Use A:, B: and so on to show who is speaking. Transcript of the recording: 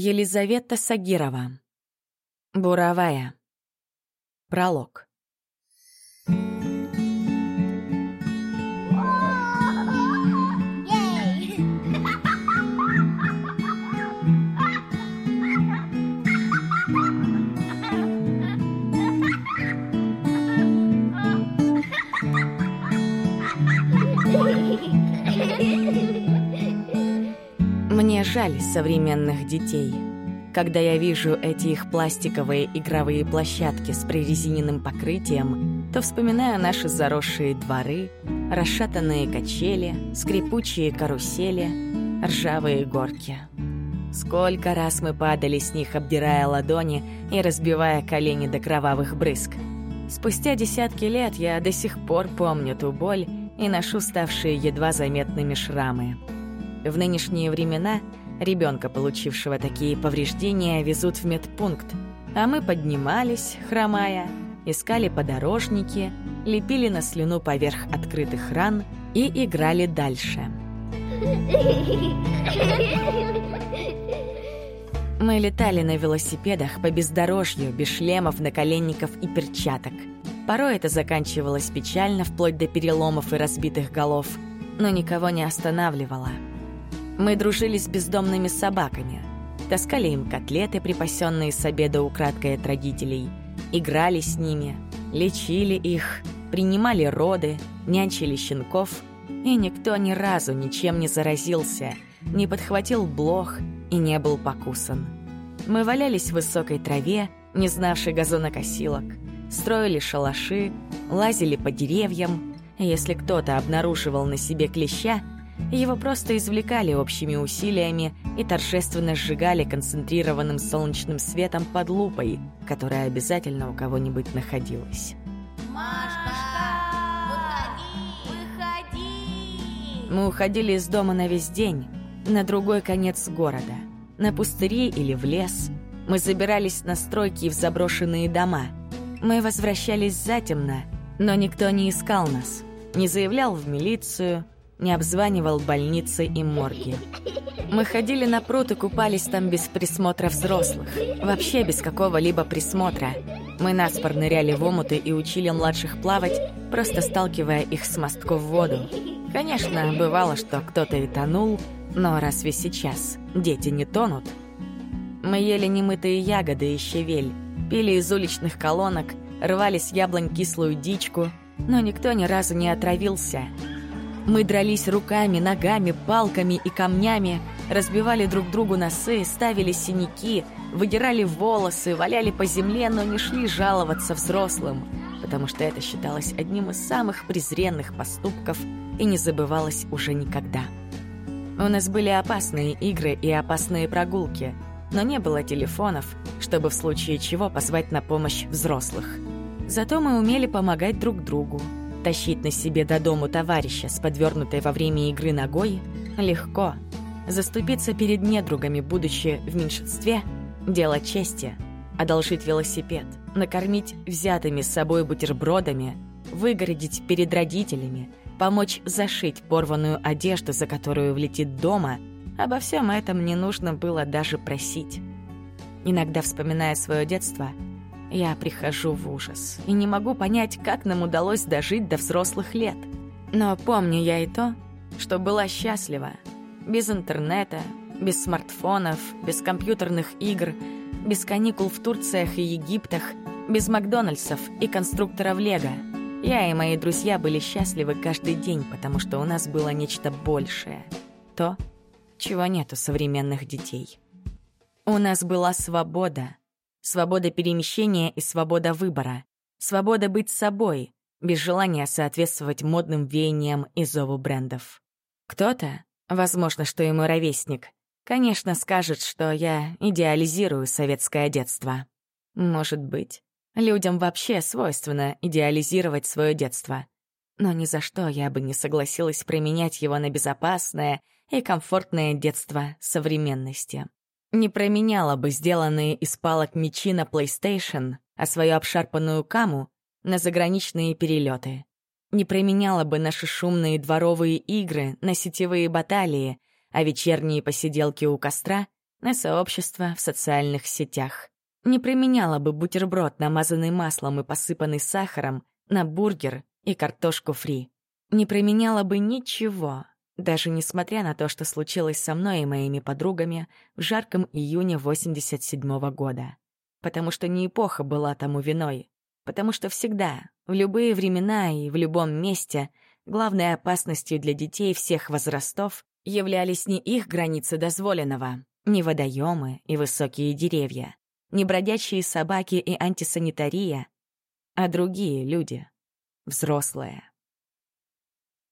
A: Елизавета Сагирова. Буровая. Пролог. Жаль современных детей. Когда я вижу эти их пластиковые игровые площадки с прорезиненным покрытием, то вспоминаю наши заросшие дворы, расшатанные качели, скрипучие карусели, ржавые горки. Сколько раз мы падали с них, обдирая ладони и разбивая колени до кровавых брызг. Спустя десятки лет я до сих пор помню ту боль и ношу ставшие едва заметными шрамы. В нынешние времена ребенка, получившего такие повреждения, везут в медпункт, а мы поднимались, хромая, искали подорожники, лепили на слюну поверх открытых ран и играли дальше. Мы летали на велосипедах по бездорожью, без шлемов, наколенников и перчаток. Порой это заканчивалось печально, вплоть до переломов и разбитых голов, но никого не останавливало. Мы дружили с бездомными собаками, таскали им котлеты, припасенные с обеда украдкой от родителей, играли с ними, лечили их, принимали роды, нянчили щенков, и никто ни разу ничем не заразился, не подхватил блох и не был покусан. Мы валялись в высокой траве, не знавшей газонокосилок, строили шалаши, лазили по деревьям, если кто-то обнаруживал на себе клеща, его просто извлекали общими усилиями и торжественно сжигали концентрированным солнечным светом под лупой, которая обязательно у кого-нибудь находилась. Мы уходили из дома на весь день, на другой конец города, на пустыри или в лес. Мы забирались на стройки и в заброшенные дома. Мы возвращались затемно, но никто не искал нас, не заявлял в милицию, не обзванивал больницы и морги. Мы ходили на пруд и купались там без присмотра взрослых. Вообще без какого-либо присмотра. Мы наспор ныряли в омуты и учили младших плавать, просто сталкивая их с мостков в воду. Конечно, бывало, что кто-то и тонул, но разве сейчас дети не тонут? Мы ели немытые ягоды и щавель, пили из уличных колонок, рвали с яблонь кислую дичку, но никто ни разу не отравился — мы дрались руками, ногами, палками и камнями, разбивали друг другу носы, ставили синяки, выдирали волосы, валяли по земле, но не шли жаловаться взрослым, потому что это считалось одним из самых презренных поступков и не забывалось уже никогда. У нас были опасные игры и опасные прогулки, но не было телефонов, чтобы в случае чего позвать на помощь взрослых. Зато мы умели помогать друг другу, Тащить на себе до дому товарища с подвернутой во время игры ногой легко. Заступиться перед недругами, будучи в меньшинстве – дело чести. Одолжить велосипед, накормить взятыми с собой бутербродами, выгородить перед родителями, помочь зашить порванную одежду, за которую влетит дома – обо всем этом не нужно было даже просить. Иногда, вспоминая свое детство – я прихожу в ужас и не могу понять, как нам удалось дожить до взрослых лет. Но помню я и то, что была счастлива. Без интернета, без смартфонов, без компьютерных игр, без каникул в Турциях и Египтах, без Макдональдсов и конструкторов Лего. Я и мои друзья были счастливы каждый день, потому что у нас было нечто большее. То, чего нет у современных детей. У нас была свобода — свобода перемещения и свобода выбора, свобода быть собой, без желания соответствовать модным веяниям и зову брендов. Кто-то, возможно, что и мой ровесник, конечно, скажет, что я идеализирую советское детство. Может быть, людям вообще свойственно идеализировать свое детство. Но ни за что я бы не согласилась променять его на безопасное и комфортное детство современности. Не променяла бы сделанные из палок мечи на PlayStation, а свою обшарпанную каму на заграничные перелеты. Не променяла бы наши шумные дворовые игры на сетевые баталии, а вечерние посиделки у костра на сообщество в социальных сетях. Не применяла бы бутерброд, намазанный маслом и посыпанный сахаром, на бургер и картошку фри. Не применяла бы ничего, даже несмотря на то, что случилось со мной и моими подругами в жарком июне 87 -го года. Потому что не эпоха была тому виной. Потому что всегда, в любые времена и в любом месте, главной опасностью для детей всех возрастов являлись не их границы дозволенного, не водоемы и высокие деревья, не бродячие собаки и антисанитария, а другие люди, взрослые.